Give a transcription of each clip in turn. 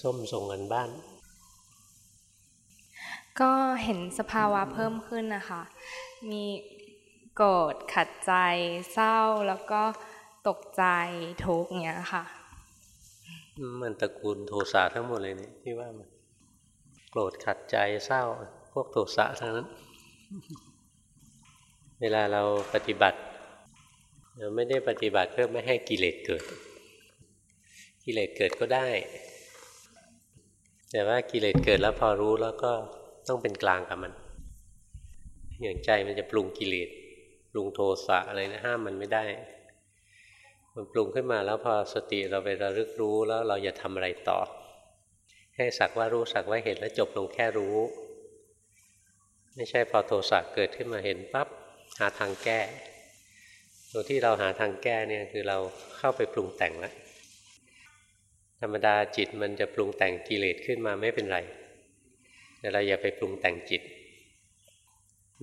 ส้มส่งกันบ้าน ก็เห็นสภาวะเพิ่มขึ้นนะคะ มีโกรธขัดใจเศร้าแล้วก็ตกใจทุกอย่างเงี้ยค่ะ มันตระกูลโทสะทั้งหมดเลยนี่ที่ว่ามันโกรธขัดใจเศร้า พวกโทสะทั้งนั้น เวลาเราปฏิบัติเราไม่ได้ปฏิบัติเพื่อไม่ให้กิเลสเกิด กิเลสเกิดก็ได้ แต่ว่ากิเลสเกิดแล้วพอรู้แล้วก็ต้องเป็นกลางกับมัน อย่างใจมันจะปรุงกิเลสปรุงโทสะอะไรนะห้ามมันไม่ได้ มันปรุงขึ้นมาแล้วพอสติเราไประลึกรู้แล้วเราอย่าทำอะไรต่อ ให้สักว่ารู้สักว่าเห็นแล้วจบลงแค่รู้ ไม่ใช่พอโทสะเกิดขึ้นมาเห็นปั๊บหาทางแก้ ตัวที่เราหาทางแก้เนี่ยคือเราเข้าไปปรุงแต่งแล้ว ธรรมดาจิตมันจะปรุงแต่งกิเลสขึ้นมาไม่เป็นไร แต่เราอย่าไปปรุงแต่งจิต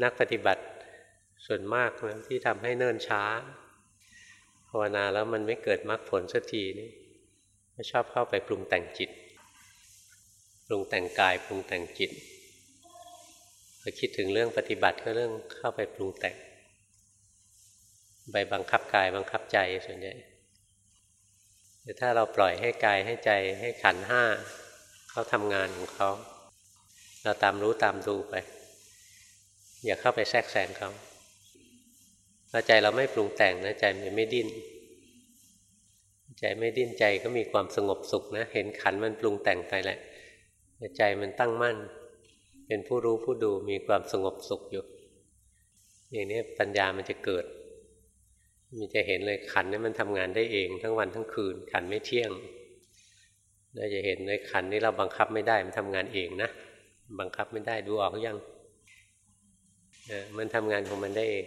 นักปฏิบัติส่วนมากนะที่ทำให้เนิ่นช้าภาวนาแล้วมันไม่เกิดมรรคผลสักทีนี่ชอบเข้าไปปรุงแต่งจิต ปรุงแต่งกายปรุงแต่งจิตพอคิดถึงเรื่องปฏิบัติก็เรื่องเข้าไปปรุงแต่ง ไปบังคับกายบังคับใจส่วนใหญ่ แต่ถ้าเราปล่อยให้กายให้ใจให้ขันห้าเขาทำงานของเขาเราตามรู้ตามดูไป อย่าเข้าไปแทรกแซงเขาถ้าใจเราไม่ปรุงแต่งนะใจมันไม่ดิ้นใจไม่ดิ้นใจก็มีความสงบสุขนะ เห็นขันมันปรุงแต่งไปแหละใจมันตั้งมั่น เป็นผู้รู้ผู้ดูมีความสงบสุขอยู่ อย่างนี้ปัญญามันจะเกิด มันจะเห็นเลยขันนี่มันทำงานได้เอง ทั้งวันทั้งคืน ขันไม่เที่ยงเราจะเห็นเลยขันนี้เราบังคับไม่ได้มันทำงานเองนะบังคับไม่ได้ดูออกหรือยังมันทำงานของมันได้เอง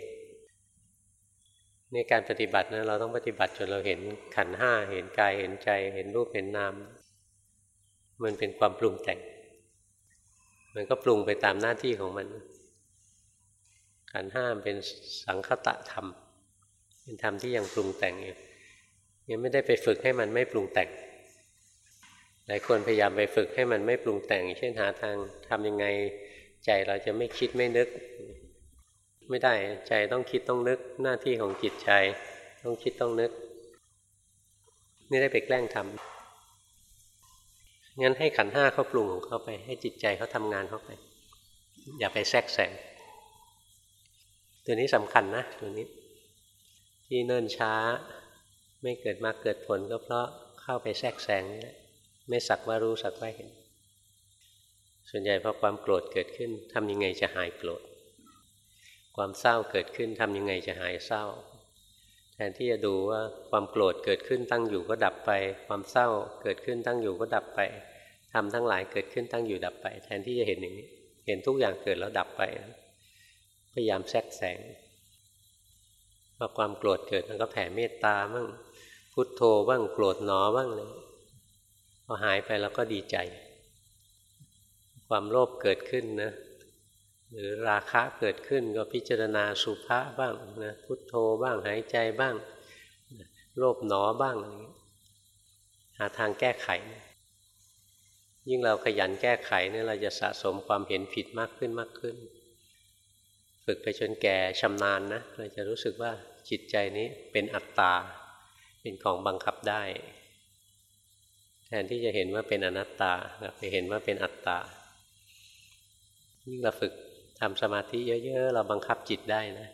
ในการปฏิบัตินะเราต้องปฏิบัติจนเราเห็นขันห้าเห็นกายเห็นใจเห็นรูปเห็นนามมันเป็นความปรุงแต่ง มันก็ปรุงไปตามหน้าที่ของมัน ขันห้าเป็นสังคตะธรรม เป็นธรรมที่ยังปรุงแต่งอยู่ยังไม่ได้ไปฝึกให้มันไม่ปรุงแต่ง หลายคนพยายามไปฝึกให้มันไม่ปรุงแต่ง เช่นหาทางทำยังไงใจเราจะไม่คิดไม่นึก ไม่ได้ใจต้องคิดต้องนึกหน้าที่ของจิตใจต้องคิดต้องนึก นี่ได้ไปแกล้งทำงั้นให้ขันห้าเขาปรุงของเขาไป ให้จิตใจเขาทำงานเข้าไป อย่าไปแทรกแซงตัวนี้สำคัญนะตัวนี้ ที่เนิ่นช้า ไม่เกิดมาเกิดผลก็เพราะเข้าไปแทรกแซงนี่แหละไม่สักว่ารู้สักว่าเห็น ส่วนใหญ่พอความโกรธเกิดขึ้นทำยังไงจะหายโกรธ ความเศร้าเกิดขึ้นทำยังไงจะหายเศร้า แทนที่จะดูว่าความโกรธเกิดขึ้นตั้งอยู่ก็ดับไป ความเศร้าเกิดขึ้นตั้งอยู่ก็ดับไปทำทั้งหลายเกิดขึ้นตั้งอยู่ดับไป แทนที่จะเห็นอย่างนี้ เห็นทุกอย่างเกิดแล้วดับไป พยายามแทรกแสง พอความโกรธเกิดมันก็แผ่เมตตาบ้างพุทโธบ้างโกรธหนอบ้างเลยพอหายไปแล้วก็ดีใจ ความโลภเกิดขึ้นนะ หรือราคะเกิดขึ้นก็พิจารณาสุภาษบ้างนะพุทโธบ้างหายใจบ้าง โลภหนอบ้างอะไรหาทางแก้ไข ยิ่งเราขยันแก้ไขเนี่ยเราจะสะสมความเห็นผิดมากขึ้นมากขึ้น ฝึกไปจนแก่ชำนาญนะเราจะรู้สึกว่าจิตใจนี้เป็นอัตตา เป็นของบังคับได้ แทนที่จะเห็นว่าเป็นอนัตตาเราไปเห็นว่าเป็นอัตตายิ่งเราฝึกทำสมาธิเยอะๆ เราบังคับจิตได้นะ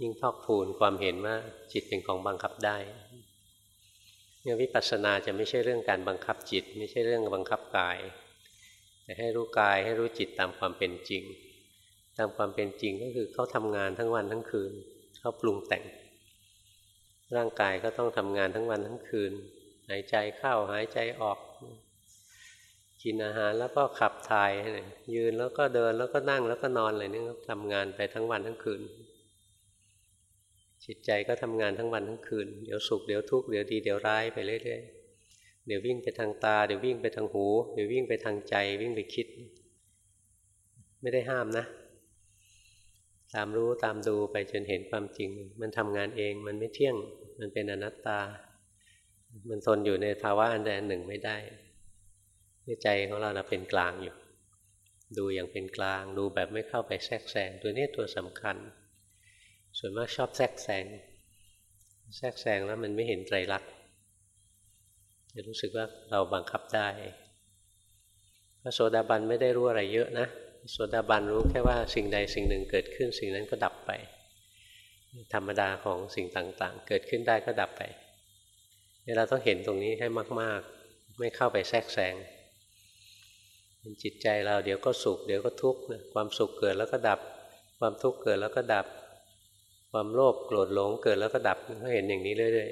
ยิ่งพอกพูนความเห็นว่าจิตเป็นของบังคับได้เนี่ยวิปัสสนาจะไม่ใช่เรื่องการบังคับจิต ไม่ใช่เรื่องบังคับกาย แต่ให้รู้กายให้รู้จิตตามความเป็นจริง ตามความเป็นจริงก็คือเขาทำงานทั้งวันทั้งคืนเขาปรุงแต่ง ร่างกายก็ต้องทำงานทั้งวันทั้งคืน หายใจเข้าหายใจออก กินอาหารแล้วก็ขับถ่ายยืนแล้วก็เดินแล้วก็นั่งแล้วก็นอนอะไรนี่ทำงานไปทั้งวันทั้งคืน จิตใจก็ทำงานทั้งวันทั้งคืนเดี๋ยวสุขเดี๋ยวทุกข์เดี๋ยวดีเดี๋ยวร้ายไปเรื่อยๆเดี๋ยววิ่งไปทางตาเดี๋ยววิ่งไปทางหู เดี๋ยววิ่งไปทางใจวิ่งไปคิด ไม่ได้ห้ามนะ ตามรู้ตามดูไปจนเห็นความจริง มันทำงานเองมันไม่เที่ยง มันเป็นอนัตตา มันทนอยู่ในภาวะอันใดอันหนึ่งไม่ได้ใจของเราเราเป็นกลางอยู่ ดูอย่างเป็นกลาง ดูแบบไม่เข้าไปแทรกแซงตัวนี้ตัวสำคัญ ส่วนมากชอบแทรกแซงแทรกแซงแล้วมันไม่เห็นไตรลักษณ์จะรู้สึกว่าเราบังคับได้พระโสดาบันไม่ได้รู้อะไรเยอะนะ โสดาบันรู้แค่ว่าสิ่งใดสิ่งหนึ่งเกิดขึ้น สิ่งนั้นก็ดับไป ธรรมดาของสิ่งต่างๆ เกิดขึ้นได้ก็ดับไปเราต้องเห็นตรงนี้ให้มาก ๆ ไม่เข้าไปแทรกแซงเป็นจิตใจเราเดี๋ยวก็สุขเดี๋ยวก็ทุกข์ความสุขเกิดแล้วก็ดับ ความทุกข์เกิดแล้วก็ดับ ความโลภโกรธหลงเกิดแล้วก็ดับก็เห็นอย่างนี้เรื่อย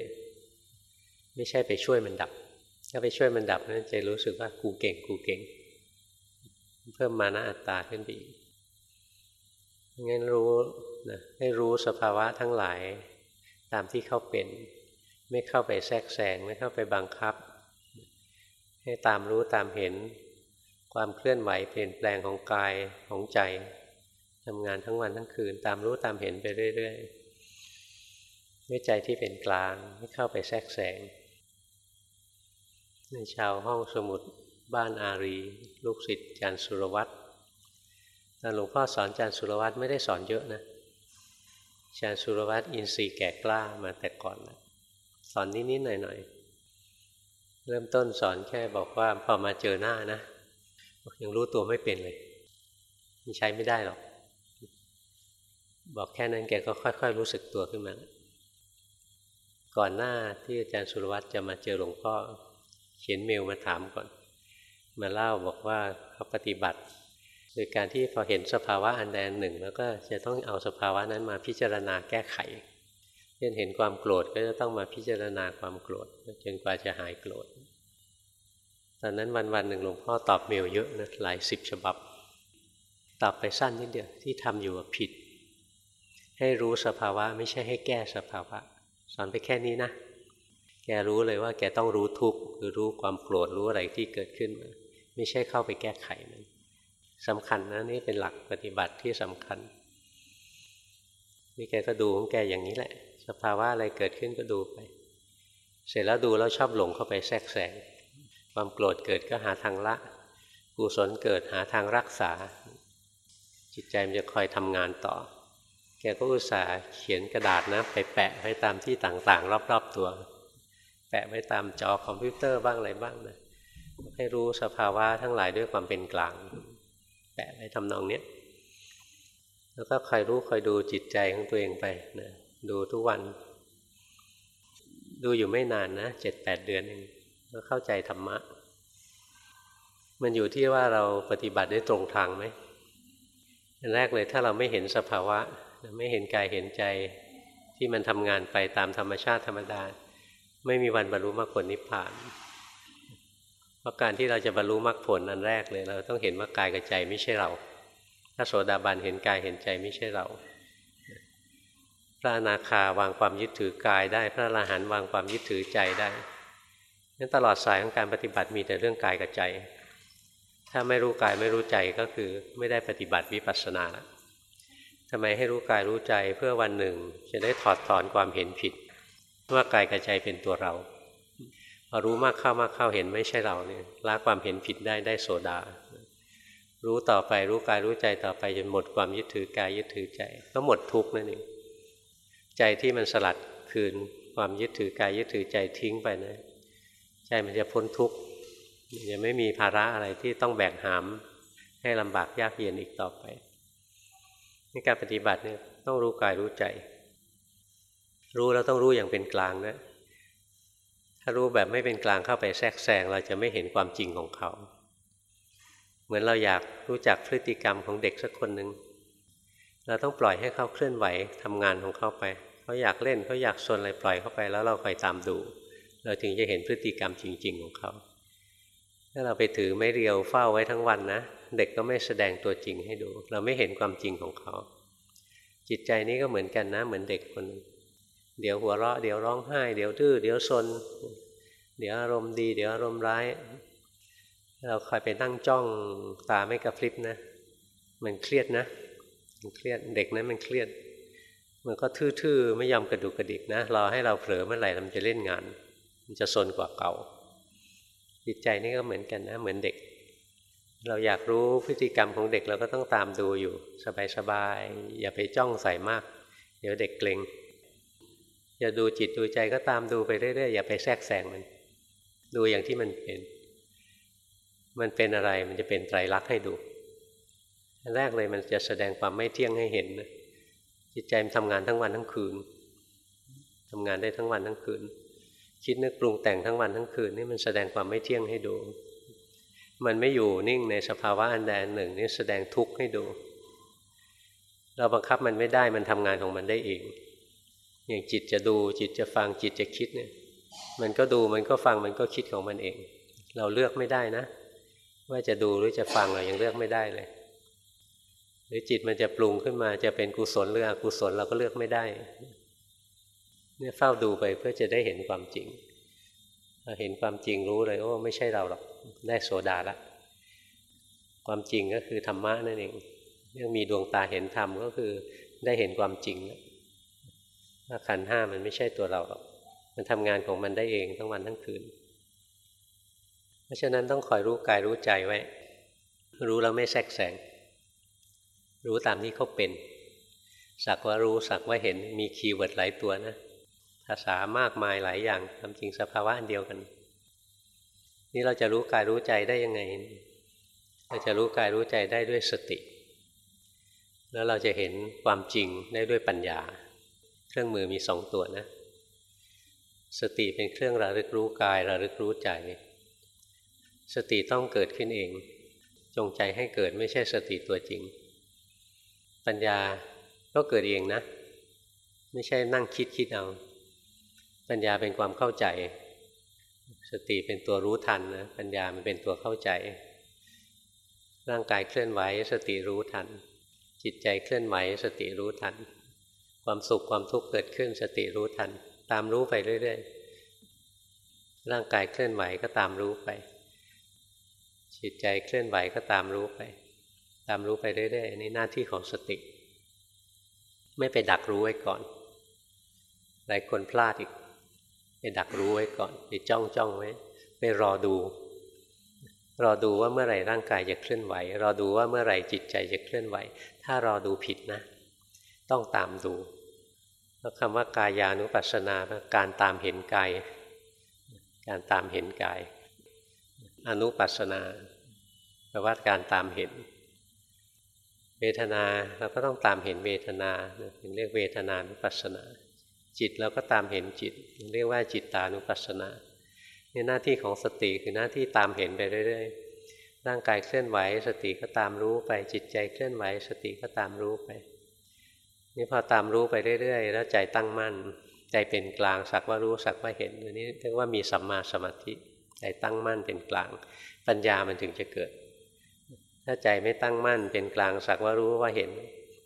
ๆไม่ใช่ไปช่วยมันดับ ถ้าไปช่วยมันดับนั้นจะรู้สึกว่ากูเก่งกูเก่ง เพิ่มมานะอัตตาขึ้นไปอีกงั้นรู้นะให้รู้สภาวะทั้งหลายตามที่เขาเป็น ไม่เข้าไปแทรกแซงไม่เข้าไปบังคับ ให้ตามรู้ตามเห็น ความเคลื่อนไหวเปลี่ยนแปลงของกายของใจทำงานทั้งวันทั้งคืน ตามรู้ตามเห็นไปเรื่อยๆด้วยใจที่เป็นกลางไม่เข้าไปแทรกแซงในชาวห้องสมุด บ้านอารี ลูกศิษย์จันสุรวัตรตอนหลวงพ่อสอนจันสุรวัตรไม่ได้สอนเยอะนะจันสุรวัตรอินทรีย์แก่กล้ามาแต่ก่อนนะสอนนิดๆหน่อยๆเริ่มต้นสอนแค่บอกว่าพอมาเจอหน้านะยังรู้ตัวไม่เป็นเลยมันใช้ไม่ได้หรอก บอกแค่นั้นแกก็ค่อย ๆ รู้สึกตัวขึ้นมาก่อนหน้าที่อาจารย์สุรวัตรจะมาเจอหลวงพ่อเขียนเมลมาถามก่อน มาเล่าบอกว่าเขาปฏิบัติโดยการที่พอเห็นสภาวะอันใดอันหนึ่ง แล้วก็จะต้องเอาสภาวะนั้นมาพิจารณาแก้ไขเช่นเห็นความโกรธก็จะต้องมาพิจารณาความโกรธจนกว่าจะหายโกรธตอนนั้นวันวันหนึ่งหลวงพ่อตอบเมลเยอะนะหลายสิบฉบับ ตอบไปสั้นนิดเดียวที่ทำอยู่ผิด ให้รู้สภาวะไม่ใช่ให้แก้สภาวะ สอนไปแค่นี้นะ แกรู้เลยว่าแกต้องรู้ทุกข์คือรู้ความโกรธรู้อะไรที่เกิดขึ้นมา ไม่ใช่เข้าไปแก้ไขมันสำคัญนะนี่เป็นหลักปฏิบัติที่สำคัญ นี่แกก็ดูของแกอย่างนี้แหละ สภาวะอะไรเกิดขึ้นก็ดูไป เสร็จแล้วดูแล้วชอบหลงเข้าไปแทรกแซงความโกรธเกิดก็หาทางละกุศลเกิดหาทางรักษา จิตใจมันจะคอยทำงานต่อ แกก็อุตส่าห์เขียนกระดาษนะ ไปแปะไว้ตามที่ต่างๆ รอบๆตัว แปะไว้ตามจอคอมพิวเตอร์บ้างอะไรบ้างนะ ให้รู้สภาวะทั้งหลายด้วยความเป็นกลาง แปะไว้ทำนองเนี้ยแล้วก็คอยรู้คอยดูจิตใจของตัวเองไปนะดูทุกวัน ดูอยู่ไม่นานนะเจ็ดแปดเดือนเองก็เข้าใจธรรมะ มันอยู่ที่ว่าเราปฏิบัติได้ตรงทางไหมอันแรกเลยถ้าเราไม่เห็นสภาวะ ไม่เห็นกายเห็นใจที่มันทำงานไปตามธรรมชาติธรรมดา ไม่มีวันบรรลุมรรคผลนิพพาน เพราะการที่เราจะบรรลุมรรคผลอันแรกเลย เราต้องเห็นว่ากายกับใจไม่ใช่เราถ้าโสดาบันเห็นกายเห็นใจไม่ใช่เรา พระอนาคาวางความยึดถือกายได้ พระอรหันต์วางความยึดถือใจได้นั้นตลอดสายของการปฏิบัติมีแต่เรื่องกายกับใจ ถ้าไม่รู้กายไม่รู้ใจก็คือไม่ได้ปฏิบัติวิปัสสนาละทำไมให้รู้กายรู้ใจเพื่อวันหนึ่ง จะได้ถอดถอนความเห็นผิด ว่ากายกับใจเป็นตัวเรา พอรู้มากเข้ามากเข้าเห็นไม่ใช่เราเนี่ยละความเห็นผิดได้ได้โสดา รู้ต่อไปรู้กายรู้ใจต่อไปจนหมดความยึดถือกายยึดถือใจ ก็หมดทุกข์นั่นเองใจที่มันสลัดคืนความยึดถือกายยึดถือใจทิ้งไปนะใจมันจะพ้นทุกข์จะไม่มีภาระอะไรที่ต้องแบกหาม ให้ลำบากยากเย็นอีกต่อไปในการปฏิบัติเนี่ยต้องรู้กายรู้ใจ รู้แล้วต้องรู้อย่างเป็นกลางนะารู้แบบไม่เป็นกลางเข้าไปแทรกแซงเราจะไม่เห็นความจริงของเขา เหมือนเราอยากรู้จักพฤติกรรมของเด็กสักคนหนึ่งเราต้องปล่อยให้เขาเคลื่อนไหวทำงานของเขาไป เขาอยากเล่นเขาอยากสนอะไรปล่อยเข้าไปแล้วเราคอยตามดู เราถึงจะเห็นพฤติกรรมจริง ๆ ของเขา ถ้าเราไปถือไม่เรียวเฝ้าไว้ทั้งวันนะเด็กก็ไม่แสดงตัวจริงให้ดู เราไม่เห็นความจริงของเขา จิตใจนี้ก็เหมือนกันนะเหมือนเด็กคนนึง เดี๋ยวหัวเราะเดี๋ยวร้องไห้ เดี๋ยวดื้อเดี๋ยวซนเดี๋ยวอารมณ์ดี เดี๋ยวอารมณ์ร้าย เราคอยไปนั่งจ้องตาไม่กระพริบนะ มันเครียดนะ มันเครียดเด็กนั้นมันเครียด มันก็ทื่อๆไม่ยอมกระดุกกระดิกนะรอให้เราเผลอเมื่อไหร่มันจะเล่นงาน มันจะซนกว่าเก่า จิตใจนี่ก็เหมือนกันนะ เหมือนเด็ก เราอยากรู้พฤติกรรมของเด็กเราก็ต้องตามดูอยู่ สบายๆอย่าไปจ้องใส่มาก เดี๋ยวเด็กเกรง อย่าดูจิตดูใจก็ตามดูไปเรื่อยๆอย่าไปแทรกแซงมัน ดูอย่างที่มันเป็น มันเป็นอะไรมันจะเป็นไตรลักษณ์ให้ดูแรกเลยมันจะแสดงความไม่เที่ยงให้เห็นนะจิตใจมันทำงานทั้งวันทั้งคืนทำงานได้ทั้งวันทั้งคืน คิดนึกปรุงแต่งทั้งวันทั้งคืนนี่มันแสดงความไม่เที่ยงให้ดู มันไม่อยู่นิ่งในสภาวะอันใดอันหนึ่งนี่แสดงทุกข์ให้ดู เราบังคับมันไม่ได้มันทำงานของมันได้เอง อย่างจิตจะดูจิตจะฟังจิตจะคิดเนี่ย มันก็ดูมันก็ฟังมันก็คิดของมันเอง เราเลือกไม่ได้นะ ว่าจะดูหรือจะฟังเรายังเลือกไม่ได้เลย หรือจิตมันจะปรุงขึ้นมาจะเป็นกุศลหรืออกุศลเราก็เลือกไม่ได้ เนี่ยเฝ้าดูไปเพื่อจะได้เห็นความจริงพอเห็นความจริงรู้เลยโอ้ไม่ใช่เราหรอกได้โสดาละความจริงก็คือธรรมะนั่นเองยังมีดวงตาเห็นธรรมก็คือได้เห็นความจริงแล้ว ขันธ์ห้ามันไม่ใช่ตัวเราหรอก มันทำงานของมันได้เองทั้งวันทั้งคืน เพราะฉะนั้นต้องคอยรู้กายรู้ใจไว้ รู้แล้วไม่แทรกแซงรู้ตามที่เขาเป็น สักว่ารู้สักว่าเห็นมี keyword หลายตัวนะ ภาษามากมายหลายอย่างทำจริงสภาวะอันเดียวกัน นี่เราจะรู้กายรู้ใจได้ยังไง เราจะรู้กายรู้ใจได้ด้วยสติ แล้วเราจะเห็นความจริงได้ด้วยปัญญา เครื่องมือมีสองตัวนะ สติเป็นเครื่องระลึกรู้กายระลึกรู้ใจสติต้องเกิดขึ้นเอง จงใจให้เกิดไม่ใช่สติตัวจริง ปัญญาก็เกิดเองนะ ไม่ใช่นั่งคิดคิดเอา ปัญญาเป็นความเข้าใจ สติเป็นตัวรู้ทันนะปัญญามันเป็นตัวเข้าใจ ร่างกายเคลื่อนไหวสติรู้ทัน จิตใจเคลื่อนไหวสติรู้ทัน ความสุขความทุกข์เกิดขึ้นสติรู้ทัน ตามรู้ไปเรื่อยๆ ร่างกายเคลื่อนไหวก็ตามรู้ไป จิตใจเคลื่อนไหวก็ตามรู้ไป ตามรู้ไปเรื่อยๆนี่หน้าที่ของสติ ไม่ไปดักรู้ไว้ก่อนหลายคนพลาดอีกไปดักรู้ไว้ก่อนไปจ้องจ้องไว้ ไปรอดู รอดูว่าเมื่อไหร่ร่างกายจะเคลื่อนไหว รอดูว่าเมื่อไหร่จิตใจจะเคลื่อนไหว ถ้ารอดูผิดนะ ต้องตามดูแล้วคำว่ากายานุปัสสนาการตามเห็นกาย การตามเห็นกาย อนุปัสสนาแปลว่าการตามเห็น เวทนาเราก็ต้องตามเห็นเวทนาถึงเรียกเวทนานุปัสสนา จิตเราก็ตามเห็นจิตเรียกว่าจิตตานุปัสสนาเนี่ยหน้าที่ของสติคือหน้าที่ตามเห็นไปเรื่อยๆร่างกายเคลื่อนไหว สติก็ตามรู้ไปจิตใจเคลื่อนไหว สติก็ตามรู้ไป นี่พอตามรู้ไปเรื่อยๆ แล้วใจตั้งมั่น ใจเป็นกลางสักว่ารู้สักว่าเห็นอันนี้เรียกว่ามีสัมมาสมาธิใจตั้งมั่นเป็นกลาง ปัญญามันถึงจะเกิด ถ้าใจไม่ตั้งมั่นเป็นกลางสักว่ารู้ว่าเห็น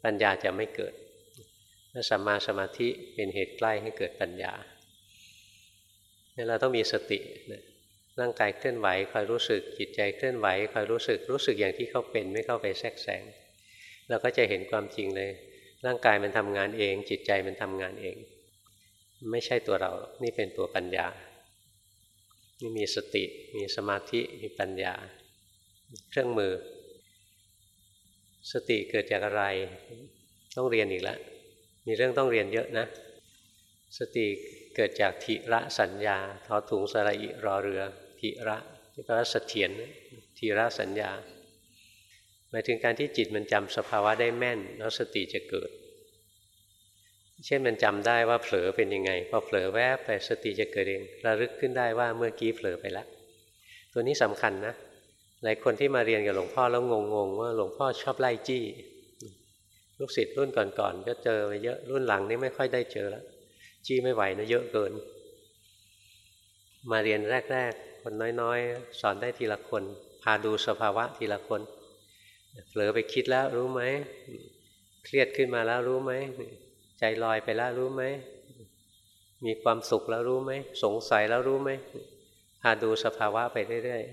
ปัญญาจะไม่เกิดถ้าสัมมาสมาธิเป็นเหตุใกล้ให้เกิดปัญญาเนี่ยเราต้องมีสติร่างกายเคลื่อนไหวคอยรู้สึกจิตใจเคลื่อนไหวคอยรู้สึกรู้สึกอย่างที่เขาเป็นไม่เข้าไปแทรกแซงเราก็จะเห็นความจริงเลย ร่างกายมันทำงานเอง จิตใจมันทำงานเอง ไม่ใช่ตัวเรา นี่เป็นตัวปัญญา นี่มีสติ มีสมาธิ มีปัญญา เครื่องมือ สติเกิดจากอะไร ต้องเรียนอีกแล้ว มีเรื่องต้องเรียนเยอะนะ สติเกิดจากทิระสัญญา ทอถุงสระอิรอเรือ ทิระที่แปลว่าเสถียรทิระสัญญา หมายถึงการที่จิตมันจำสภาวะได้แม่น แล้วสติจะเกิด เช่นมันจำได้ว่าเผลอเป็นยังไงพอเผลอแวบไปสติจะเกิดเองระลึกขึ้นได้ว่าเมื่อกี้เผลอไปแล้วตัวนี้สำคัญนะหลายคนที่มาเรียนกับหลวงพ่อแล้วงงๆว่าหลวงพ่อชอบไล่จี้ ลูกศิษย์รุ่นก่อนๆก็เจอไปเยอะรุ่นหลังนี่ไม่ค่อยได้เจอแล้วจี้ไม่ไหวนะเยอะเกิน มาเรียนแรก ๆ คนน้อยๆ สอนได้ทีละคน พาดูสภาวะทีละคน เผลอไปคิดแล้วรู้ไหมเครียดขึ้นมาแล้วรู้ไหมใจลอยไปแล้วรู้ไหมมีความสุขแล้วรู้ไหมสงสัยแล้วรู้ไหมพาดูสภาวะไปเรื่อย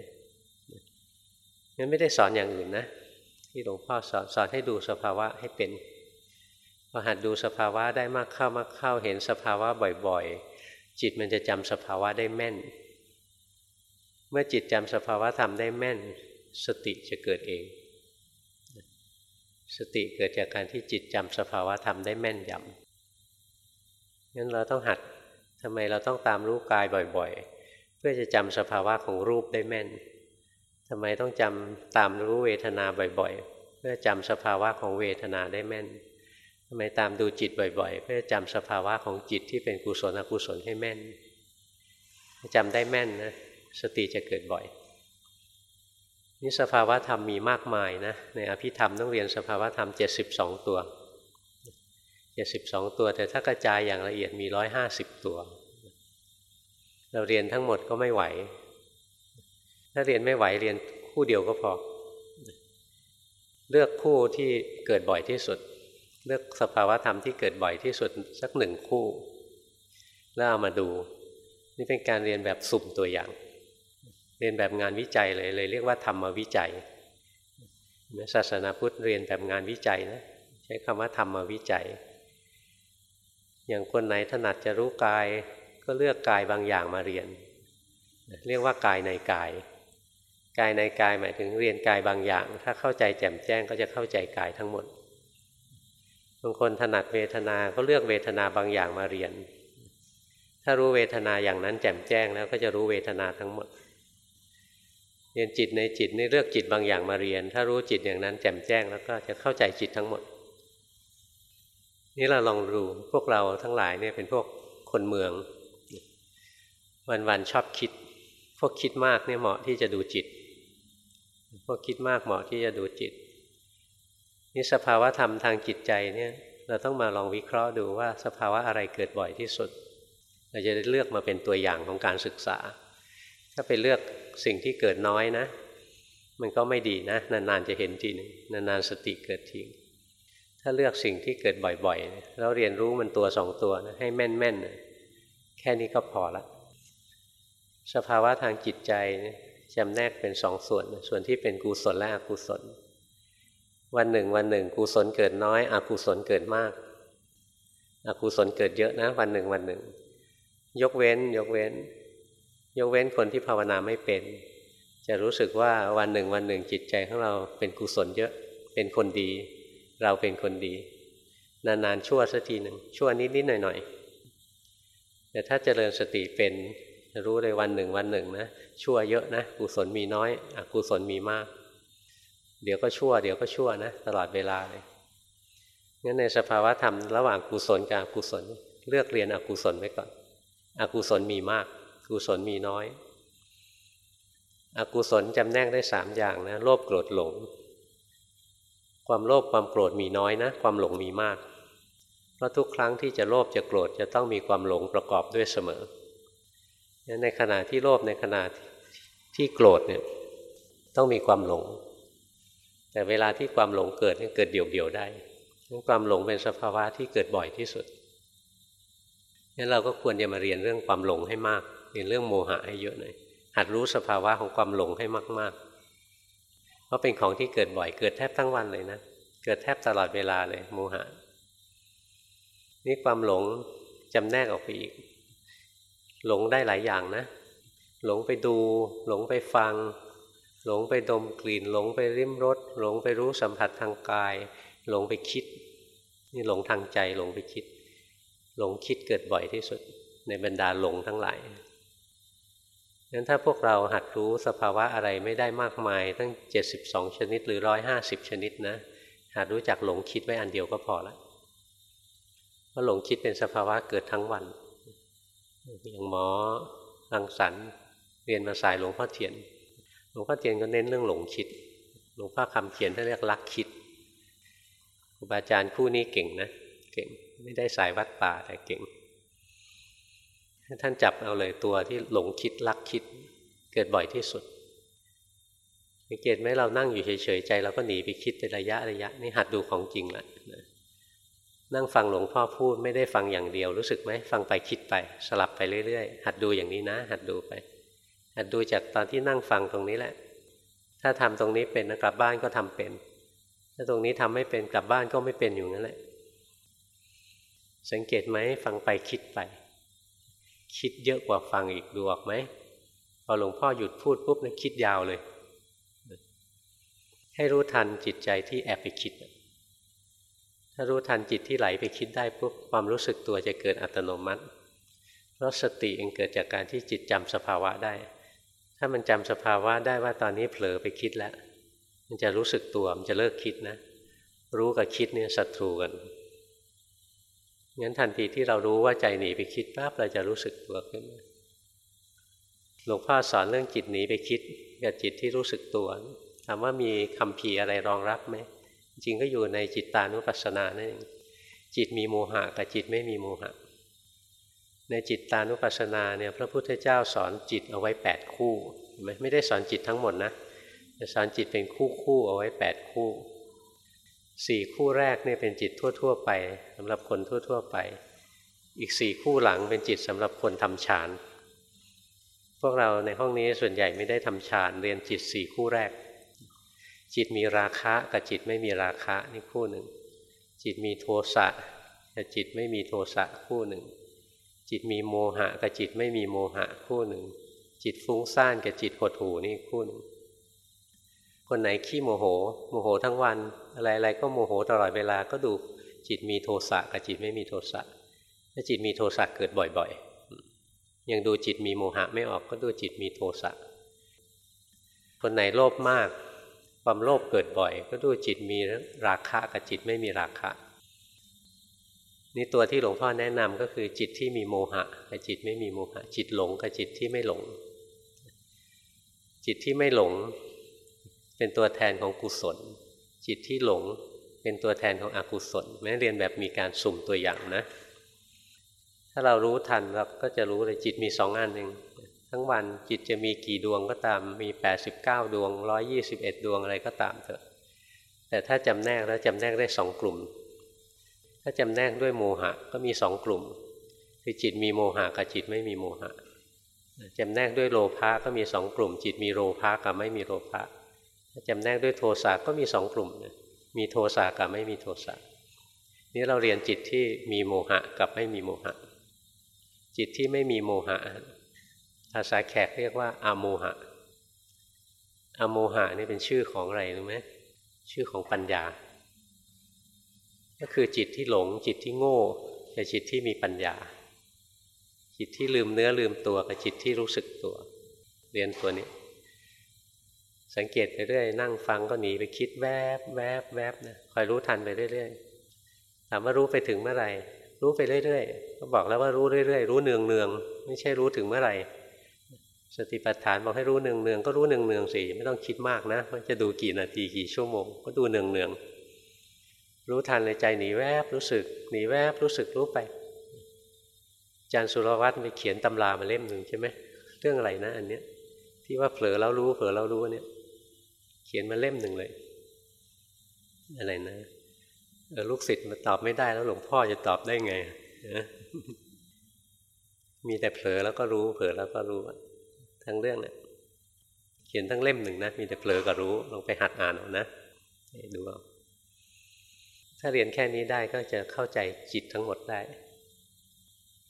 ๆงั้นไม่ได้สอนอย่างอื่นนะ ที่หลวงพ่อสอนสอนให้ดูสภาวะให้เป็นพอหัดดูสภาวะได้มากเข้ามากเข้าเห็นสภาวะบ่อยๆ จิตมันจะจำสภาวะได้แม่น เมื่อจิตจำสภาวะธรรมได้แม่น สติจะเกิดเอง สติเกิดจากการที่จิตจำสภาวะธรรมได้แม่นยำงั้นเราต้องหัดทำไมเราต้องตามรู้กายบ่อยๆ เพื่อจะจำสภาวะของรูปได้แม่นทำไมต้องจำตามรู้เวทนาบ่อยๆ เพื่อจำสภาวะของเวทนาได้แม่นทำไมตามดูจิตบ่อย ๆ เพื่อจำสภาวะของจิตที่เป็นกุศลอกุศลให้แม่นจำได้แม่นนะสติจะเกิดบ่อย นี่สภาวะธรรมมีมากมายนะในอภิธรรมต้องเรียนสภาวะธรรมเจ็ดสิบสองตัวเจ็ดสิบสองตัว แต่ถ้ากระจายอย่างละเอียดมีร้อยห้าสิบตัว เราเรียนทั้งหมดก็ไม่ไหว ถ้าเรียนไม่ไหวเรียนคู่เดียวก็พอ เลือกคู่ที่เกิดบ่อยที่สุด เลือกสภาวะธรรมที่เกิดบ่อยที่สุดสักหนึ่งคู่ แล้วเอามาดู นี่เป็นการเรียนแบบสุ่มตัวอย่าง เรียนแบบงานวิจัยเลยเลย เรียกว่าธรรมวิจัยศาสนาพุทธเรียนแบบงานวิจัยนะใช้คำว่าธรรมวิจัย อย่างคนไหนถนัดจะรู้กาย ก็เลือกกายบางอย่างมาเรียน เรียกว่ากายในกาย กายในกายหมายถึงเรียนกายบางอย่าง ถ้าเข้าใจแจ่มแจ้งก็จะเข้าใจกายทั้งหมดบางคนถนัดเวทนาก็เลือกเวทนาบางอย่างมาเรียน ถ้ารู้เวทนาอย่างนั้นแจ่มแจ้งแล้วก็จะรู้เวทนาทั้งหมด เรียนจิตในจิตนี่เลือกจิตบางอย่างมาเรียน ถ้ารู้จิตอย่างนั้นแจ่มแจ้งแล้วก็จะเข้าใจจิตทั้งหมด นี่เราลองดูพวกเราทั้งหลายเนี่ยเป็นพวกคนเมือง วันๆชอบคิด พวกคิดมากเนี่ยเหมาะที่จะดูจิต พวกคิดมากเหมาะที่จะดูจิตนี่สภาวะธรรมทางจิตใจเนี่ยเราต้องมาลองวิเคราะห์ดูว่าสภาวะอะไรเกิดบ่อยที่สุด เราจะได้เลือกมาเป็นตัวอย่างของการศึกษา ถ้าไปเลือกสิ่งที่เกิดน้อยนะ มันก็ไม่ดีนะ นานๆจะเห็นทีนึงนานๆสติเกิดทีถ้าเลือกสิ่งที่เกิดบ่อยๆ แล้วเรียนรู้มันตัวสองตัวนะให้แม่นๆ แค่นี้ก็พอละ สภาวะทางจิตใจจำแนกเป็นสองส่วน ส่วนที่เป็นกุศลและอกุศล วันหนึ่ง วันหนึ่งกุศลเกิดน้อย อกุศลเกิดมาก อกุศลเกิดเยอะนะ วันหนึ่งวันหนึ่ง ยกเว้น ยกเว้น ยกเว้นคนที่ภาวนาไม่เป็น จะรู้สึกว่าวันหนึ่งวันหนึ่งจิตใจของเราเป็นกุศลเยอะเป็นคนดี เราเป็นคนดี นานๆชั่วสักทีหนึ่งชั่วนิดๆหน่อยๆแต่ถ้าเจริญสติเป็นจะรู้เลยวันหนึ่งวันหนึ่งนะชั่วเยอะนะกุศลมีน้อยอกุศลมีมาก เดี๋ยวก็ชั่ว เดี๋ยวก็ชั่วนะตลอดเวลาเลยงั้นในสภาวะธรรมระหว่างกุศลกับอกุศล เลือกเรียนอกุศลไว้ก่อน อกุศลมีมาก กุศลมีน้อย อกุศลจำแนกได้สามอย่างนะโลภโกรธหลง ความโลภความโกรธมีน้อยนะ ความหลงมีมาก เพราะทุกครั้งที่จะโลภจะโกรธจะต้องมีความหลงประกอบด้วยเสมอในขณะที่โลภในขณะที่โกรธเนี่ยต้องมีความหลง แต่เวลาที่ความหลงเกิดเกิดเดี่ยวๆได้ความหลงเป็นสภาวะที่เกิดบ่อยที่สุดงั้นเราก็ควรจะมาเรียนเรื่องความหลงให้มาก เรียนเรื่องโมหะให้เยอะหน่อยหัดรู้สภาวะของความหลงให้มากๆ เพราะเป็นของที่เกิดบ่อยเกิดแทบทั้งวันเลยนะ เกิดแทบตลอดเวลาเลยโมหะ นี่ความหลงจำแนกออกไปอีก หลงได้หลายอย่างนะ หลงไปดู หลงไปฟัง หลงไปดมกลิ่น หลงไปริมรสหลงไปรู้สัมผัสทางกาย หลงไปคิด นี่หลงทางใจหลงไปคิด หลงคิดเกิดบ่อยที่สุด ในบรรดาหลงทั้งหลาย งั้นถ้าพวกเราหัดรู้สภาวะอะไรไม่ได้มากมาย ตั้ง 72 ชนิดหรือ 150 ชนิดนะหัดรู้จักหลงคิดไว้อันเดียวก็พอละเพราะหลงคิดเป็นสภาวะเกิดทั้งวันอย่างหมอรังสรรเรียนมาสายหลวงพ่อเทียน หลวงพ่อเทียนก็เน้นเรื่องหลงคิด หลวงพ่อคำเขียนท่านเรียกลักคิดครูบาอาจารย์คู่นี้เก่งนะ เก่งไม่ได้สายวัดป่าแต่เก่ง ท่านจับเอาเลยตัวที่หลงคิดลักคิด เกิดบ่อยที่สุดสังเกตไหมเรานั่งอยู่เฉยๆใจเราก็หนีไปคิดเป็นระยะระยะนี่หัดดูของจริงละนั่งฟังหลวงพ่อพูดไม่ได้ฟังอย่างเดียวรู้สึกไหมฟังไปคิดไป สลับไปเรื่อยๆหัดดูอย่างนี้นะ หัดดูไป หัดดูจากตอนที่นั่งฟังตรงนี้แหละ ถ้าทำตรงนี้เป็นกลับบ้านก็ทำเป็น ถ้าตรงนี้ทำไม่เป็นกลับบ้านก็ไม่เป็นอยู่นั่นแหละ สังเกตไหมฟังไปคิดไป คิดเยอะกว่าฟังอีกดูออกไหมพอหลวงพ่อหยุดพูดปุ๊บนะคิดยาวเลย ให้รู้ทันจิตใจที่แอบไปคิด ถ้ารู้ทันจิตที่ไหลไปคิดได้ปุ๊บความรู้สึกตัวจะเกิดอัตโนมัติ เพราะสติเองเกิดจากการที่จิตจำสภาวะได้ ถ้ามันจำสภาวะได้ว่าตอนนี้เผลอไปคิดแล้ว มันจะรู้สึกตัวมันจะเลิกคิดนะ รู้กับคิดเนี่ยศัตรูกัน งั้นทันทีที่เรารู้ว่าใจหนีไปคิดปั๊บเราจะรู้สึกตัวขึ้นมาหลวงพ่อสอนเรื่องจิตหนีไปคิดกับจิตที่รู้สึกตัวถามว่ามีคำพีอะไรรองรับไหมจริงก็อยู่ในจิตตานุปัสสนานั่นเองจิตมีโมหะกับจิตไม่มีโมหะ ในจิตตานุปัสสนาเนี่ยพระพุทธเจ้าสอนจิตเอาไว้ 8 คู่ไมไม่ได้สอนจิตทั้งหมดนะแต่สอนจิตเป็นคู่คู่เอาไว้ 8 คู่ สี่คู่แรกเนี่ยเป็นจิตทั่ว ๆ ไปสำหรับคนทั่ว ๆ ไป อีกสี่คู่หลังเป็นจิตสำหรับคนทำฌานพวกเราในห้องนี้ส่วนใหญ่ไม่ได้ทำฌานเรียนจิตสี่คู่แรก จิตมีราคะกับจิตไม่มีราคะนี่คู่หนึ่ง จิตมีโทสะกับจิตไม่มีโทสะคู่หนึ่ง จิตมีโมหะกับจิตไม่มีโมหะคู่หนึ่ง จิตฟุ้งซ่านกับจิตหดหูนี่คู่หนึ่ง คนไหนขี้โมโห โมโหทั้งวัน อะไรๆก็โมโหตลอดเวลาก็ดูจิตมีโทสะกับจิตไม่มีโทสะถ้าจิตมีโทสะเกิดบ่อยๆ ยังดูจิตมีโมหะไม่ออกก็ดูจิตมีโทสะ คนไหนโลภมาก ความโลภเกิดบ่อย ก็ดูจิตมีราคะกับจิตไม่มีราคะ นี่ตัวที่หลวงพ่อแนะนำก็คือจิตที่มีโมหะกับจิตไม่มีโมหะ จิตหลงกับจิตที่ไม่หลง จิตที่ไม่หลง เป็นตัวแทนของกุศล จิตที่หลงเป็นตัวแทนของอกุศลแม้เรียนแบบมีการสุ่มตัวอย่างนะ ถ้าเรารู้ทันเราก็จะรู้เลยจิตมีสองอันเองทั้งวันจิตจะมีกี่ดวงก็ตามมี 89 ดวง 121 ดวงอะไรก็ตามเถอะ แต่ถ้าจำแนกแล้วจำแนกได้สองกลุ่ม ถ้าจำแนกด้วยโมหะก็มีสองกลุ่ม คือจิตมีโมหะกับจิตไม่มีโมหะจำแนกด้วยโลภะก็มีสองกลุ่ม จิตมีโลภะกับไม่มีโลภะ จำแนกด้วยโทสะก็มีสองกลุ่มมีโทสะกับไม่มีโทสะนี่เราเรียนจิตที่มีโมหะกับไม่มีโมหะ จิตที่ไม่มีโมหะภาษาแขกเรียกว่าอโมหะอโมหะนี่เป็นชื่อของอะไรรู้ไหมชื่อของปัญญา ก็คือจิตที่หลง จิตที่โง่กับจิตที่มีปัญญา จิตที่ลืมเนื้อลืมตัวกับจิตที่รู้สึกตัว เรียนตัวนี้ สังเกตไปเรื่อยนั่งฟังก็หนีไปคิดแวบแวบแวบนะคอยรู้ทันไปเรื่อยๆถามว่ารู้ไปถึงเมื่อไหร่รู้ไปเรื่อยๆก็บอกแล้วว่ารู้เรื่อยๆรู้เนืองเนืองไม่ใช่รู้ถึงเมื่อไหร่ สติปัฏฐานบอกให้รู้เนืองเนืองก็รู้เนืองเนืองสิไม่ต้องคิดมากนะมันจะดูกี่นาทีกี่ชั่วโมงก็ดูเนืองเนืองรู้ทันเลยใจหนีแวบรู้สึกหนีแวบรู้สึกรู้ไปอาจารย์สุรวัตรไปเขียนตำรามาเล่มหนึ่งใช่ไหมเรื่องอะไรนะ อันเนี้ยที่ว่าเผลอแล้วรู้เผลอแล้วรู้เนี่ย ขียนมาเล่มหนึ่งเลย อะไรนะเออลูกศิษย์มาตอบไม่ได้แล้วหลวงพ่อจะตอบได้ไงมีแต่เผลอแล้วก็รู้ เผลอแล้วก็รู้ทั้งเรื่องเนี่ยเขียนทั้งเล่มหนึ่งนะมีแต่เผลอกับรู้ลองไปหัดอ่านเอานะดูเอาถ้าเรียนแค่นี้ได้ก็จะเข้าใจจิตทั้งหมดได้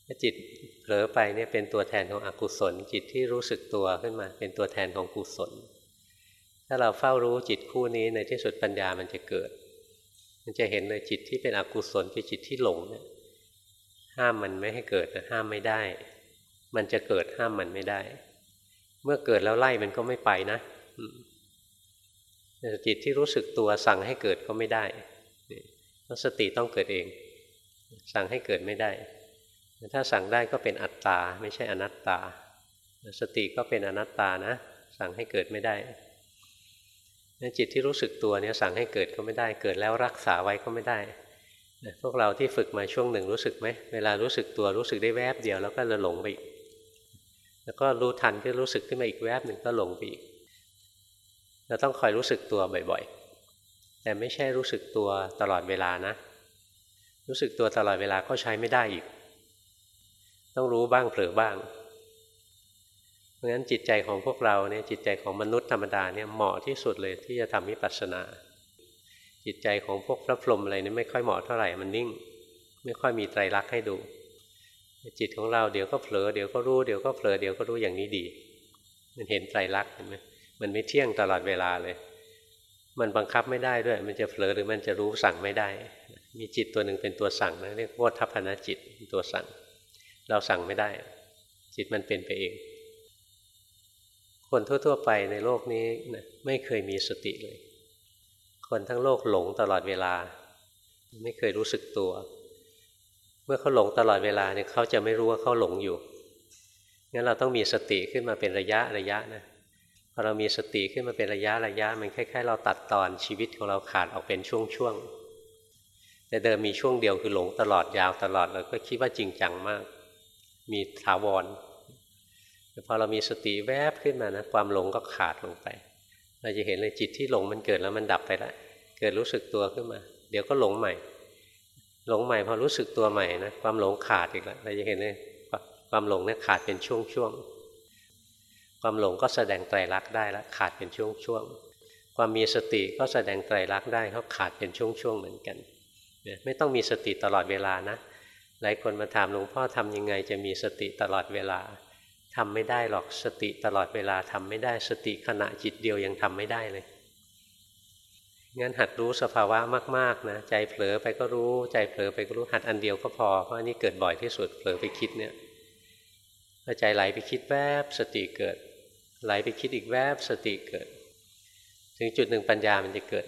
ถ้าจิตเผลอไปเนี่ยเป็นตัวแทนของอกุศล จิตที่รู้สึกตัวขึ้นมา เป็นตัวแทนของกุศล ถ้าเราเฝ้ารู้จิตคู่นี้ในที่สุดปัญญามันจะเกิด มันจะเห็นเลยจิตที่เป็นอกุศลคือจิตที่หลงเนี่ยห้ามมันไม่ให้เกิดนะห้ามไม่ได้ มันจะเกิดห้ามมันไม่ได้ เมื่อเกิดแล้วไล่มันก็ไม่ไปนะจิตที่รู้สึกตัวสั่งให้เกิดก็ไม่ได้เพราะสติต้องเกิดเอง สั่งให้เกิดไม่ได้ ถ้าสั่งได้ก็เป็นอัตตา ไม่ใช่อนัตตา สติก็เป็นอนัตตานะ สั่งให้เกิดไม่ได้ จิตที่รู้สึกตัวเนี่ยสั่งให้เกิดก็ไม่ได้ เกิดแล้วรักษาไว้ก็ไม่ได้พวกเราที่ฝึกมาช่วงหนึ่งรู้สึกไหมเวลารู้สึกตัวรู้สึกได้แวบเดียวแล้วก็เลยหลงไปแล้วก็รู้ทันก็รู้สึกขึ้นมาอีกแวบหนึ่งก็หลงไปอีกเราต้องคอยรู้สึกตัวบ่อยๆ แต่ไม่ใช่รู้สึกตัวตลอดเวลานะ รู้สึกตัวตลอดเวลาก็ใช้ไม่ได้อีก ต้องรู้บ้างเผลอบ้าง เพราะฉะนั้นจิตใจของพวกเราเนี่ยจิตใจของมนุษย์ธรรมดาเนี่ยเหมาะที่สุดเลยที่จะทำวิปัสสนา จิตใจของพวกพระพรหมอะไรนี่ไม่ค่อยเหมาะเท่าไหร่มันนิ่ง ไม่ค่อยมีไตรลักษณ์ให้ดู จิตของเราเดี๋ยวก็เผลอเดี๋ยวก็รู้เดี๋ยวก็เผลอเดี๋ยวก็รู้อย่างนี้ดี มันเห็นไตรลักษณ์เห็นไหมมันไม่เที่ยงตลอดเวลาเลย มันบังคับไม่ได้ด้วย มันจะเผลอหรือมันจะรู้สั่งไม่ได้ มีจิตตัวหนึ่งเป็นตัวสั่งนะเรียกว่าทัพพนจิตตัวสั่ง เราสั่งไม่ได้ จิตมันเป็นไปเอง คนทั่ว ๆ ไปในโลกนี้นะไม่เคยมีสติเลย คนทั้งโลกหลงตลอดเวลา ไม่เคยรู้สึกตัว เมื่อเขาหลงตลอดเวลาเนี่ยเขาจะไม่รู้ว่าเขาหลงอยู่งั้นเราต้องมีสติขึ้นมาเป็นระยะระยะนะพอเรามีสติขึ้นมาเป็นระยะระยะ มันคล้ายๆ เราตัดตอนชีวิตของเราขาดออกเป็นช่วงๆแต่เดิมมีช่วงเดียวคือหลงตลอดยาวตลอดเราก็คิดว่าจริงจังมาก มีถาวร แต่พอเรามีสติแวบขึ้นมานะความหลงก็ขาดลงไป เราจะเห็นเลยจิตที่หลงมันเกิดแล้วมันดับไปแล้วเกิดรู้สึกตัวขึ้นมา เดี๋ยวก็หลงใหม่ หลงใหม่พอรู้สึกตัวใหม่นะความหลงขาดอีกแล้วเราจะเห็นเลยความหลงเนี่ยขาดเป็นช่วงๆความหลงก็แสดงไตรลักษณ์ได้แล้วขาดเป็นช่วงๆความมีสติก็แสดงไตรลักษณ์ได้เขาขาดเป็นช่วงๆเหมือนกันไม่ต้องมีสติตลอดเวลานะหลายคนมาถามหลวงพ่อทำยังไงจะมีสติตลอดเวลา ทำไม่ได้หรอกสติตลอดเวลาทำไม่ได้สติขณะจิตเดียวยังทำไม่ได้เลยงั้นหัดรู้สภาวะมากๆนะใจเผลอไปก็รู้ใจเผลอไปก็รู้หัดอันเดียวก็พอเพราะอันนี้เกิดบ่อยที่สุดเผลอไปคิดเนี่ยพอใจไหลไปคิดแวบสติเกิด ไหลไปคิดอีกแวบสติเกิด ถึงจุดหนึ่งปัญญามันจะเกิด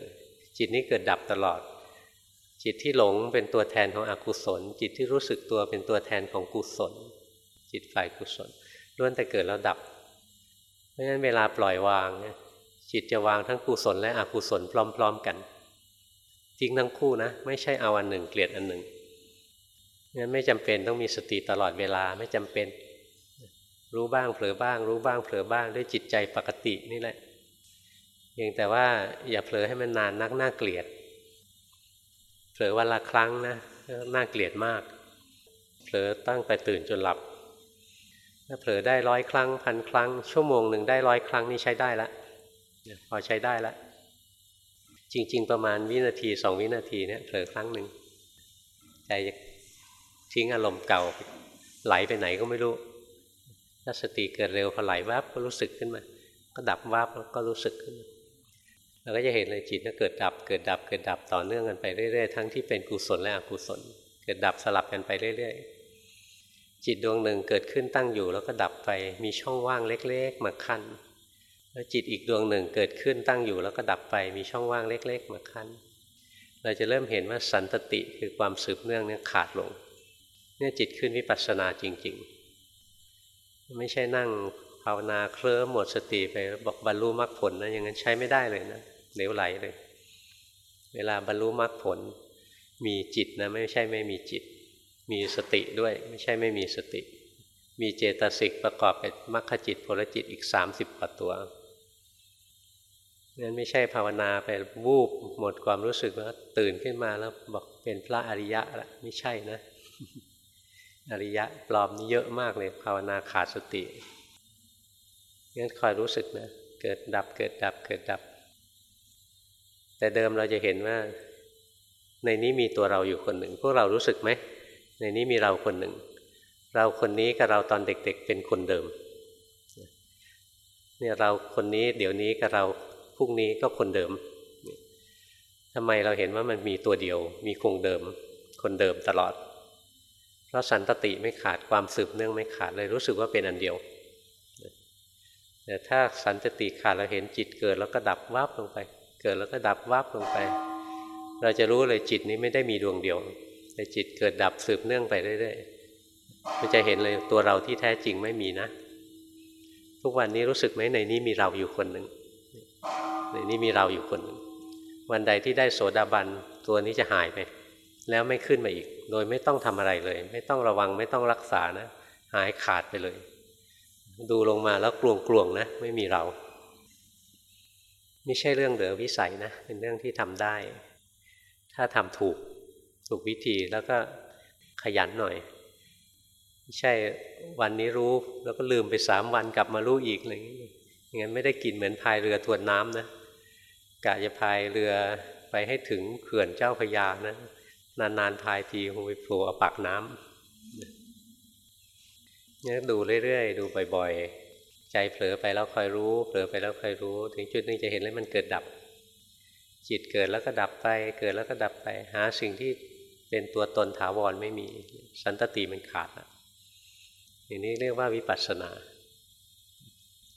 จิตนี้เกิดดับตลอด จิตที่หลงเป็นตัวแทนของอกุศล จิตที่รู้สึกตัวเป็นตัวแทนของกุศล จิตฝ่ายกุศล ล้วนแต่เกิดแล้วดับ เพราะฉะนั้นเวลาปล่อยวางเนี่ยจิตจะวางทั้งกุศลและอกุศลพร้อม ๆกันทิ้งทั้งคู่นะ ไม่ใช่เอาอันหนึ่งเกลียดอันหนึ่งงั้นไม่จำเป็นต้องมีสติตลอดเวลาไม่จำเป็น รู้บ้างเผลอบ้าง รู้บ้างเผลอบ้างด้วยจิตใจปกตินี่แหละเพียงแต่ว่าอย่าเผลอให้มันนานนักน่าเกลียด เผลอวันละครั้งนะน่าเกลียดมาก เผลอตั้งแต่ตื่นจนหลับ ถ้าเผลอได้ร้อยครั้งพันครั้ง ชั่วโมงหนึ่งได้ร้อยครั้งนี่ใช้ได้ละพอใช้ได้ละจริง ๆ ประมาณวินาทีสองวินาทีเนี่ยเผลอครั้งหนึ่งใจจะทิ้งอารมณ์เก่าไหลไปไหนก็ไม่รู้ ถ้าสติเกิดเร็วพอไหลวับก็รู้สึกขึ้นมา ก็ดับวับแล้วก็รู้สึกขึ้นมาเราก็จะเห็นเลยจิตก็เกิดดับ เกิดดับ เกิดดับต่อเนื่องกันไปเรื่อยๆ ทั้งที่เป็นกุศลและอกุศล เกิดดับสลับกันไปเรื่อยๆ จิตดวงหนึ่งเกิดขึ้นตั้งอยู่แล้วก็ดับไป มีช่องว่างเล็ก ๆ มาขั้น แล้วจิตอีกดวงหนึ่งเกิดขึ้นตั้งอยู่ แล้วก็ดับไป มีช่องว่างเล็ก ๆ มาขั้น เราจะเริ่มเห็นว่าสันตติคือความสืบเนื่องเนี่ยขาดลง เนี่ยจิตขึ้นวิปัสสนาจริง ๆ ไม่ใช่นั่งภาวนาเคลิ้มหมดสติไปบอกบรรลุมรรคผลนะอย่างนั้นใช้ไม่ได้เลยนะเหลวไหลเลย เวลาบรรลุมรรคผล มีจิตนะไม่ใช่ไม่มีจิต มีสติด้วย ไม่ใช่ไม่มีสติ มีเจตสิกประกอบเป็นมรรคจิตผลจิตอีกสามสิบกว่าตัวนั้นไม่ใช่ภาวนาไปวูบหมดความรู้สึกแล้วตื่นขึ้นมาแล้วบอกเป็นพระอริยะละไม่ใช่นะ อริยะปลอมนี่เยอะมากเลย ภาวนาขาดสติงั้นคอยรู้สึกนะ เกิดดับเกิดดับเกิดดับ แต่เดิมเราจะเห็นว่า ในนี้มีตัวเราอยู่คนหนึ่ง พวกเรารู้สึกไหม ในนี้มีเราคนหนึ่ง เราคนนี้กับเราตอนเด็กๆเป็นคนเดิมเนี่ยเราคนนี้เดี๋ยวนี้กับเราพรุ่งนี้ก็คนเดิมทำไมเราเห็นว่ามันมีตัวเดียว มีคงเดิม คนเดิมตลอด เพราะสันตติไม่ขาดความสืบเนื่องไม่ขาดเลยรู้สึกว่าเป็นอันเดียวแต่ถ้าสันตติขาดเราเห็นจิตเกิดแล้วก็ดับวับลงไป เกิดแล้วก็ดับวับลงไป เราจะรู้เลยจิตนี้ไม่ได้มีดวงเดียว แต่จิตเกิดดับสืบเนื่องไปเรื่อยๆมันจะเห็นเลยตัวเราที่แท้จริงไม่มีนะ ทุกวันนี้รู้สึกไหมในนี้มีเราอยู่คนหนึ่งในนี้มีเราอยู่คนหนึ่งวันใดที่ได้โสดาบันตัวนี้จะหายไป แล้วไม่ขึ้นมาอีก โดยไม่ต้องทำอะไรเลย ไม่ต้องระวังไม่ต้องรักษานะหายขาดไปเลย ดูลงมาแล้วกลวงกลวงนะ ไม่มีเรา ไม่ใช่เรื่องเหลือวิสัยนะ เป็นเรื่องที่ทำได้ ถ้าทำถูก ถูกวิธีแล้วก็ขยันหน่อย ไม่ใช่วันนี้รู้แล้วก็ลืมไปสามวันกลับมารู้อีกอะไรอย่างนี้อย่างนั้นไม่ได้กินเหมือนพายเรือทวนน้ำนะกะจะพายเรือไปให้ถึงเขื่อนเจ้าพยานะนานๆพายทีคงไปโผล่ปากน้ำเนี่ยดูเรื่อยๆ ดูบ่อยๆ ใจเผลอไปแล้วคอยรู้ เผลอไปแล้วคอยรู้ ถึงจุดนึงจะเห็นแล้วมันเกิดดับ จิตเกิดแล้วก็ดับไป เกิดแล้วก็ดับไป หาสิ่งที่ เป็นตัวตนถาวรไม่มีสันตติมันขาดแล้วอย่างนี้เรียกว่าวิปัสสนา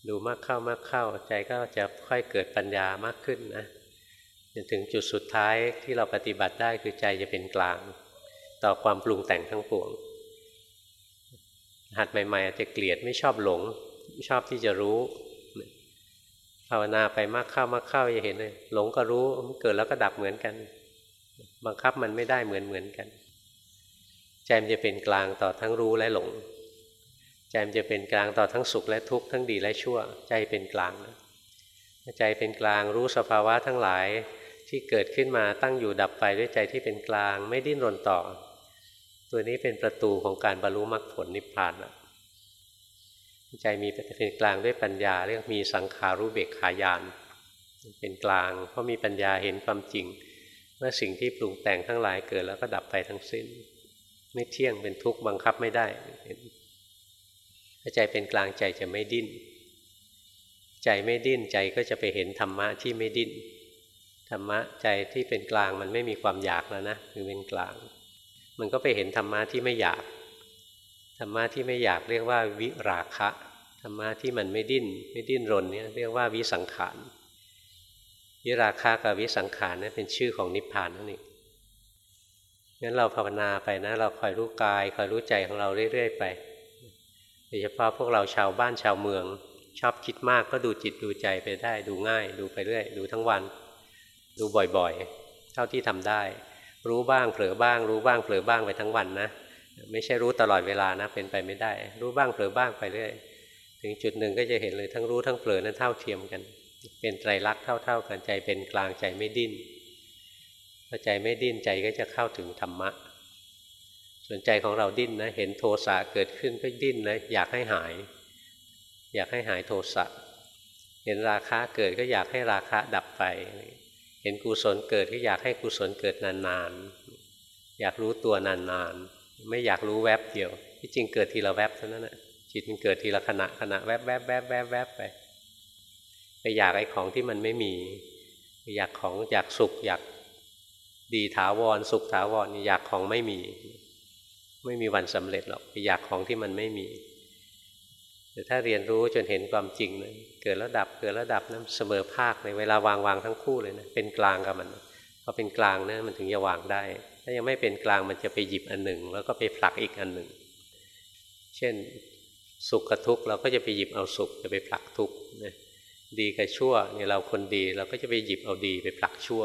ดูมากเข้ามากเข้าใจก็จะค่อยเกิดปัญญามากขึ้นนะจนถึงจุดสุดท้ายที่เราปฏิบัติได้คือใจจะเป็นกลาง ต่อความปรุงแต่งทั้งปวง หัดใหม่ๆอาจจะเกลียดไม่ชอบหลงชอบที่จะรู้ภาวนาไปมากเข้ามากเข้าจะเห็นเลยหลงก็รู้เกิดแล้วก็ดับเหมือนกัน บังคับมันไม่ได้เหมือนเหมือนกัน ใจมันจะเป็นกลางต่อทั้งรู้และหลง ใจมันจะเป็นกลางต่อทั้งสุขและทุกข์ทั้งดีและชั่ว ใจเป็นกลางนะใจเป็นกลางรู้สภาวะทั้งหลายที่เกิดขึ้นมาตั้งอยู่ดับไปด้วยใจที่เป็นกลางไม่ดิ้นรนต่อ ตัวนี้เป็นประตูของการบรรลุมรรคผลนิพพานใจมีเป็นกลางด้วยปัญญา เรียกมีสังขารู้เบกขายาน เป็นกลางเพราะมีปัญญาเห็นความจริง เมื่อสิ่งที่ปรุงแต่งทั้งหลายเกิดแล้วก็ดับไปทั้งสิ้น ไม่เที่ยงเป็นทุกข์บังคับไม่ได้ถ้าใจเป็นกลางใจจะไม่ดิ้น ใจไม่ดิ้นใจก็จะไปเห็นธรรมะที่ไม่ดิ้นธรรมะใจที่เป็นกลางมันไม่มีความอยากแล้วนะคือเป็นกลาง มันก็ไปเห็นธรรมะที่ไม่อยากธรรมะที่ไม่อยากเรียกว่าวิราคะธรรมะที่มันไม่ดิ้น ไม่ดิ้นรนเนี่ยเรียกว่าวิสังขาร วิราคะกับวิสังขารนี่เป็นชื่อของนิพพานนั่นเองงั้นเราภาวนาไปนะ เราคอยรู้กายคอยรู้ใจของเราเรื่อยๆไปโดยเฉพาะพวกเราชาวบ้านชาวเมือง ชอบคิดมากก็ดูจิตดูใจไปได้ ดูง่าย ดูไปเรื่อย ดูทั้งวัน ดูบ่อยๆ เท่าที่ทำได้ รู้บ้างเผลอบ้าง รู้บ้างเผลอบ้างไปทั้งวันนะไม่ใช่รู้ตลอดเวลานะเป็นไปไม่ได้ รู้บ้างเผลอบ้างไปเรื่อย ถึงจุดหนึ่งก็จะเห็นเลยทั้งรู้ทั้งเผลอนั้นเท่าเทียมกัน เป็นไตรลักษณ์เท่า ๆ กันใจเป็นกลางใจไม่ดิ้นพอใจไม่ดิ้นใจก็จะเข้าถึงธรรมะ ส่วนใจของเราดิ้นนะเห็นโทสะเกิดขึ้นก็ดิ้นนะอยากให้หาย อยากให้หายโทสะเห็นราคะเกิดก็อยากให้ราคะดับไป เห็นกุศลเกิดก็อยากให้กุศลเกิดนานๆ อยากรู้ตัวนานๆ ไม่อยากรู้แวบเดียว ที่จริงเกิดทีละแวบเท่านั้นแหะจิตมันเกิดทีละขณะขณะแวบแวบแวบแวบแวบไป ไปอยากไอ้ของที่มันไม่มี อยากของอยากสุข อยากดีถาวร สุขถาวรอยากของไม่มี ไม่มีวันสำเร็จหรอกไปอยากของที่มันไม่มีแต่ถ้าเรียนรู้จนเห็นความจริงนะเกิดแล้วดับเกิดแล้วดับนะเสมอภาคในเวลาวางวางทั้งคู่เลยนะเป็นกลางกับมันพอเป็นกลางนะมันถึงจะวางได้ ถ้ายังไม่เป็นกลางมันจะไปหยิบอันหนึ่ง แล้วก็ไปผลักอีกอันหนึ่ง เช่นสุขกับทุกข์เราก็จะไปหยิบเอาสุขจะไปผลักทุกข์นะ ดีกับชั่วเนี่ยเราคนดีเราก็จะไปหยิบเอาดีไปผลักชั่ว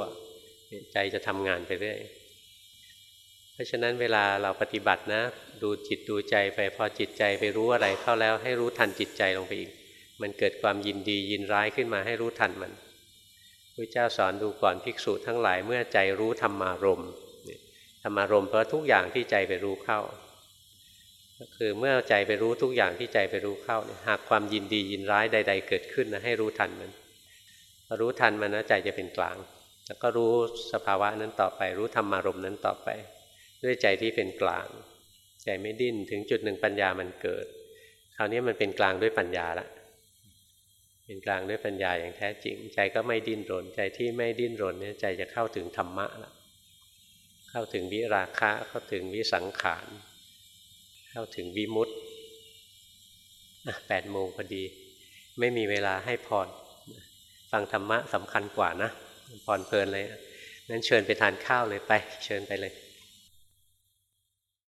ใจจะทำงานไปเรื่อยราะฉะนั้นเวลาเราปฏิบัตินะ ดูจิตดูใจไปพอจิตใจไปรู้อะไรเข้าแล้วให้รู้ทันจิตใจลงไปอีก มันเกิดความยินดียินร้ายขึ้นมาให้รู้ทันมันพระเจ้าสอนดูก่อนภิกษุทั้งหลายเมื่อใจรู้ธรรมารมธรรมารมเพราะทุกอย่างที่ใจไปรู้เข้า คือเมื่อใจไปรู้ทุกอย่างที่ใจไปรู้เข้าหากความยินดียินร้ายใด ๆ เกิดขึ้นนะให้รู้ทันมันรู้ทันมันนะใจจะเป็นกลาง แล้วก็รู้สภาวะนั้นต่อไป รู้ธรรมารมณ์นั้นต่อไป ด้วยใจที่เป็นกลาง ใจไม่ดิ้นถึงจุดหนึ่งปัญญามันเกิด คราวนี้มันเป็นกลางด้วยปัญญาละเป็นกลางด้วยปัญญาอย่างแท้จริง ใจก็ไม่ดิ้นรน ใจที่ไม่ดิ้นรนเนี่ยใจจะเข้าถึงธรรมะละเข้าถึงวิราคะเข้าถึงวิสังขาร เข้าถึงวิมุตต์แปดโมงพอดี ไม่มีเวลาให้พรฟังธรรมะสำคัญกว่านะพรเพลินเลยนั้นเชิญไปทานข้าวเลยไป เชิญไปเลย